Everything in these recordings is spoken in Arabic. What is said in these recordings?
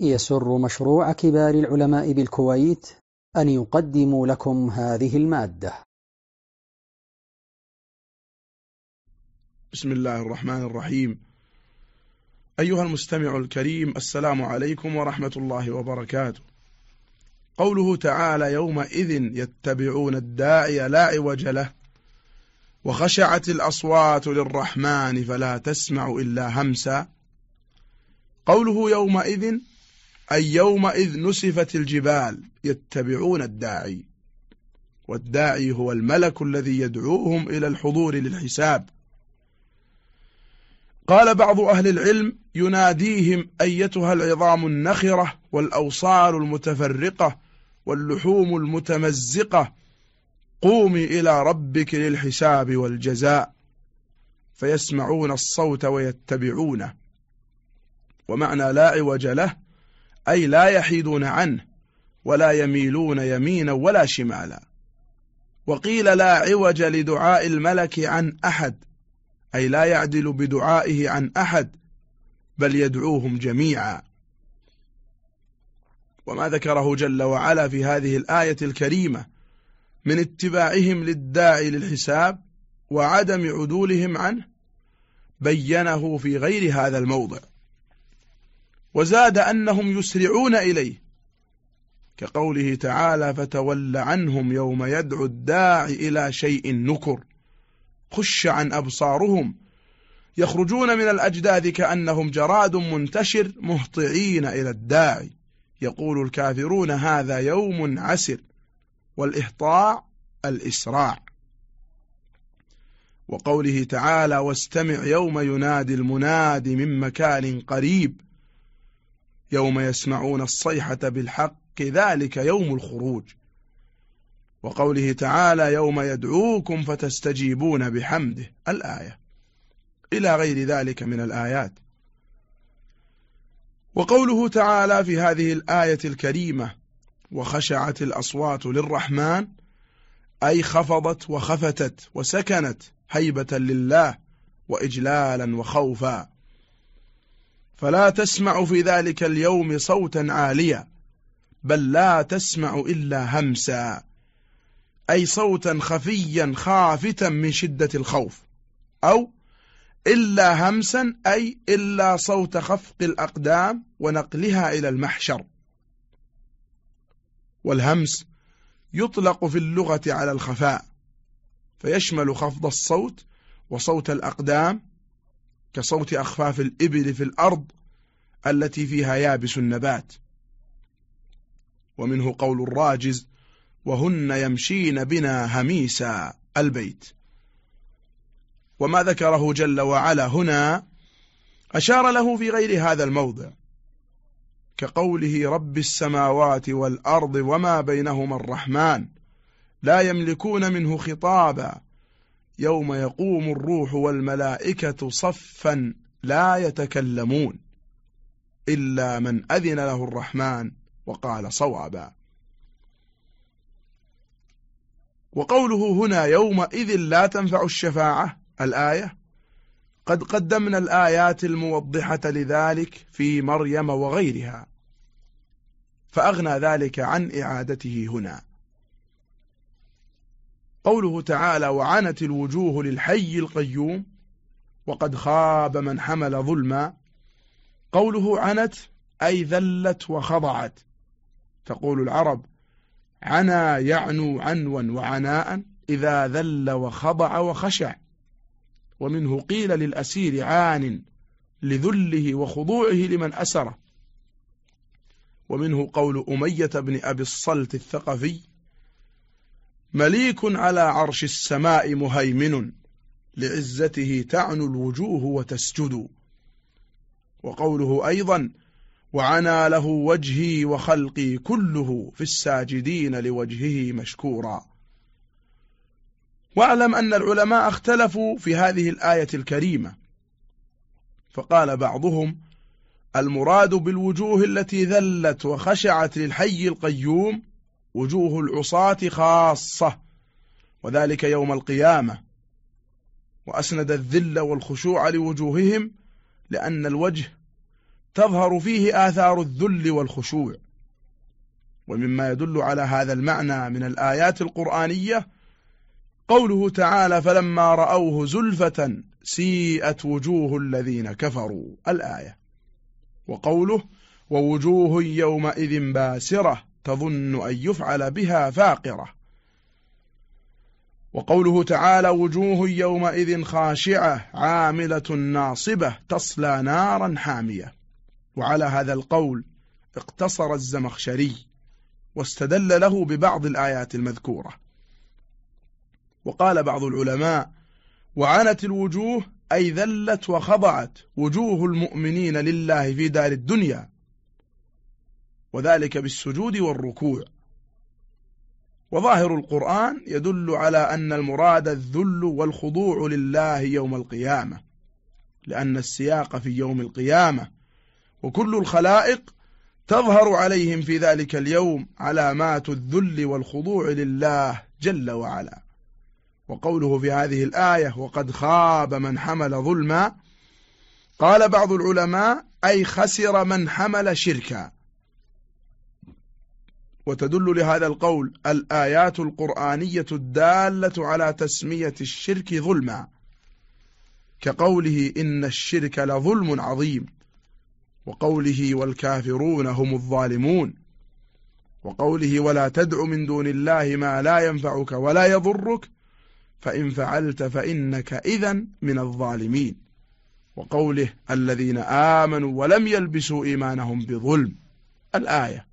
يسر مشروع كبار العلماء بالكويت أن يقدم لكم هذه المادة. بسم الله الرحمن الرحيم. أيها المستمع الكريم السلام عليكم ورحمة الله وبركاته. قوله تعالى يومئذ يتبعون الداعي لا عوج له وخشعت الأصوات للرحمن فلا تسمع إلا همسا. قوله يومئذ أي يومئذ نسفت الجبال يتبعون الداعي. والداعي هو الملك الذي يدعوهم إلى الحضور للحساب. قال بعض أهل العلم يناديهم أيتها العظام النخرة والأوصال المتفرقة واللحوم المتمزقة. قومي إلى ربك للحساب والجزاء. فيسمعون الصوت ويتبعونه. ومعنى لا عوج له أي لا يحيدون عنه ولا يميلون يمينا ولا شمالا. وقيل لا عوج لدعاء الملك عن أحد أي لا يعدل بدعائه عن أحد بل يدعوهم جميعا. وما ذكره جل وعلا في هذه الآية الكريمة من اتباعهم للداعي للحساب وعدم عدولهم عنه بينه في غير هذا الموضع. وزاد أنهم يسرعون إليه. كقوله تعالى فتول عنهم يوم يدعو الداعي إلى شيء نكر خش عن أبصارهم يخرجون من الأجداث كأنهم جراد منتشر مهطعين إلى الداعي. يقول الكافرون هذا يوم عسر والإهطاع الإسراع. وقوله تعالى واستمع يوم ينادي المناد من مكان قريب يوم يسمعون الصيحة بالحق ذلك يوم الخروج. وقوله تعالى يوم يدعوكم فتستجيبون بحمده الآية. إلى غير ذلك من الآيات. وقوله تعالى في هذه الآية الكريمة وخشعت الأصوات للرحمن أي خفضت وخفتت وسكنت هيبة لله وإجلالا وخوفا. فلا تسمع في ذلك اليوم صوتا عاليا بل لا تسمع إلا همسا أي صوتا خفيا خافتا من شدة الخوف أو إلا همسا أي إلا صوت خفق الأقدام ونقلها إلى المحشر. والهمس يطلق في اللغة على الخفاء فيشمل خفض الصوت وصوت الأقدام كصوت أخفاف الإبل في الأرض التي فيها يابس النبات. ومنه قول الراجز وهن يمشين بنا هميسا البيت. وما ذكره جل وعلا هنا أشار له في غير هذا الموضع كقوله رب السماوات والأرض وما بينهما الرحمن لا يملكون منه خطابا يوم يقوم الروح والملائكة صفا لا يتكلمون إلا من أذن له الرحمن وقال صوابا. وقوله هنا يومئذ لا تنفع الشفاعة الآية قد قدمنا الآيات الموضحة لذلك في مريم وغيرها فأغنى ذلك عن إعادته هنا. قوله تعالى وعنت الوجوه للحي القيوم وقد خاب من حمل ظلما. قوله عنت أي ذلت وخضعت. تقول العرب عنا يعنو عنوا وعناء إذا ذل وخضع وخشع. ومنه قيل للأسير عان لذله وخضوعه لمن أسره. ومنه قول أمية بن أبي الصلت الثقفي مليك على عرش السماء مهيمن لعزته تعنو الوجوه وتسجد. وقوله أيضا وعنا له وجهي وخلقي كله في الساجدين لوجهه مشكورا. واعلم أن العلماء اختلفوا في هذه الآية الكريمة. فقال بعضهم المراد بالوجوه التي ذلت وخشعت للحي القيوم وجوه العصاة خاصة وذلك يوم القيامة. وأسند الذل والخشوع لوجوههم لأن الوجه تظهر فيه آثار الذل والخشوع. ومما يدل على هذا المعنى من الآيات القرآنية قوله تعالى فلما رأوه زلفة سيئت وجوه الذين كفروا الآية. وقوله ووجوه يومئذ باسرة تظن أن يفعل بها فاقرة. وقوله تعالى وجوه يومئذ خاشعة عاملة ناصبة تصلى نارا حامية. وعلى هذا القول اقتصر الزمخشري واستدل له ببعض الآيات المذكورة. وقال بعض العلماء وعنت الوجوه أي ذلت وخضعت وجوه المؤمنين لله في دار الدنيا. وذلك بالسجود والركوع. وظاهر القرآن يدل على أن المراد الذل والخضوع لله يوم القيامة لأن السياق في يوم القيامة وكل الخلائق تظهر عليهم في ذلك اليوم علامات الذل والخضوع لله جل وعلا. وقوله في هذه الآية وقد خاب من حمل ظلما قال بعض العلماء أي خسر من حمل شركا وتدل لهذا القول الآيات القرآنية الدالة على تسمية الشرك ظلما كقوله إن الشرك لظلم عظيم وقوله والكافرون هم الظالمون وقوله ولا تدع من دون الله ما لا ينفعك ولا يضرك فإن فعلت فإنك إذا من الظالمين وقوله الذين آمنوا ولم يلبسوا إيمانهم بظلم الآية.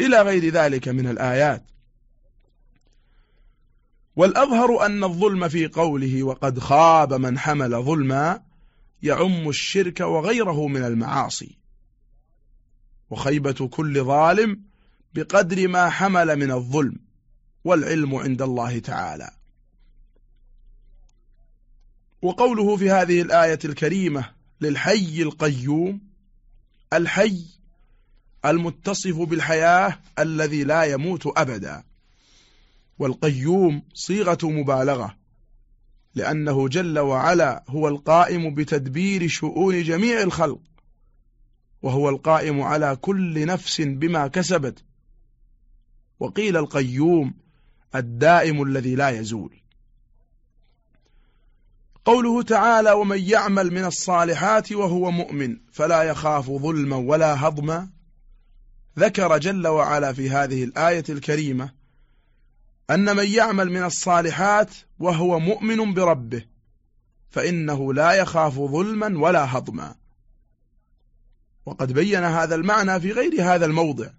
إلى غير ذلك من الآيات. والأظهر أن الظلم في قوله وقد خاب من حمل ظلما يعم الشرك وغيره من المعاصي. وخيبة كل ظالم بقدر ما حمل من الظلم والعلم عند الله تعالى. وقوله في هذه الآية الكريمة للحي القيوم الحي المتصف بالحياة الذي لا يموت أبدا. والقيوم صيغة مبالغة لأنه جل وعلا هو القائم بتدبير شؤون جميع الخلق وهو القائم على كل نفس بما كسبت. وقيل القيوم الدائم الذي لا يزول. قوله تعالى ومن يعمل من الصالحات وهو مؤمن فلا يخاف ظلما ولا هضما ذكر جل وعلا في هذه الآية الكريمة أن من يعمل من الصالحات وهو مؤمن بربه فإنه لا يخاف ظلما ولا هضما. وقد بين هذا المعنى في غير هذا الموضع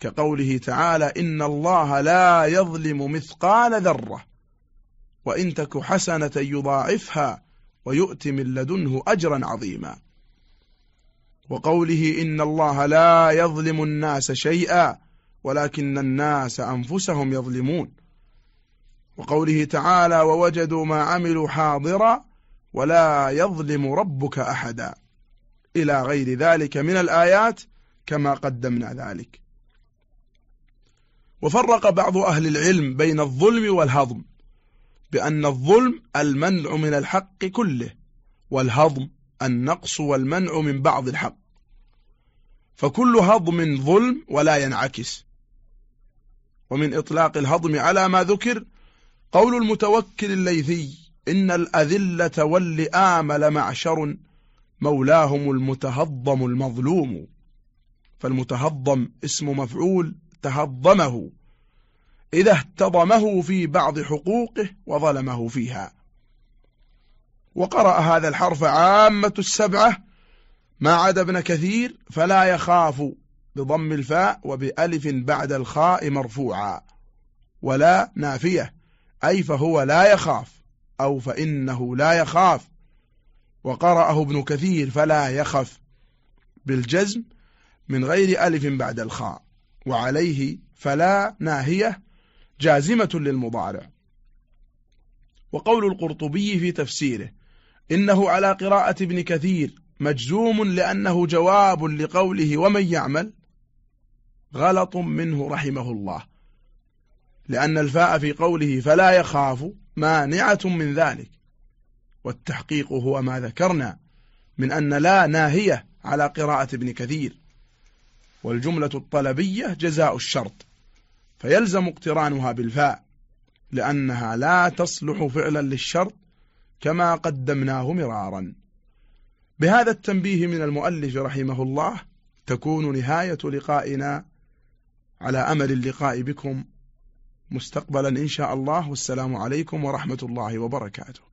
كقوله تعالى إن الله لا يظلم مثقال ذرة وإن تك حسنة يضاعفها ويؤت من لدنه أجرا عظيما. وقوله إن الله لا يظلم الناس شيئا ولكن الناس أنفسهم يظلمون. وقوله تعالى ووجدوا ما عملوا حاضرا ولا يظلم ربك أحدا. إلى غير ذلك من الآيات كما قدمنا ذلك. وفرق بعض أهل العلم بين الظلم والهضم بأن الظلم المنع من الحق كله والهضم النقص والمنع من بعض الحق. فكل هضم ظلم ولا ينعكس. ومن إطلاق الهضم على ما ذكر قول المتوكل الليثي إن الأذلة واللئام معشر مولاهم المتهضم المظلوم. فالمتهضم اسم مفعول تهضمه إذا اهتضمه في بعض حقوقه وظلمه فيها. وقرأ هذا الحرف عامة السبعة ما عدا ابن كثير فلا يخاف بضم الفاء وبألف بعد الخاء مرفوعا ولا نافية. أي فهو لا يخاف أو فإنه لا يخاف. وقرأه ابن كثير فلا يخف بالجزم من غير ألف بعد الخاء. وعليه فلا ناهية جازمة للمضارع. وقول القرطبي في تفسيره إنه على قراءة ابن كثير مجزوم لأنه جواب لقوله ومن يعمل؟ غلط منه رحمه الله. لأن الفاء في قوله فلا يخاف مانعة من ذلك. والتحقيق هو ما ذكرنا من أن لا ناهية على قراءة ابن كثير. والجملة الطلبية جزاء الشرط. فيلزم اقترانها بالفاء لأنها لا تصلح فعلا للشرط كما قدمناه مرارا. بهذا التنبيه من المؤلف رحمه الله تكون نهاية لقائنا على أمل اللقاء بكم مستقبلا إن شاء الله. والسلام عليكم ورحمة الله وبركاته.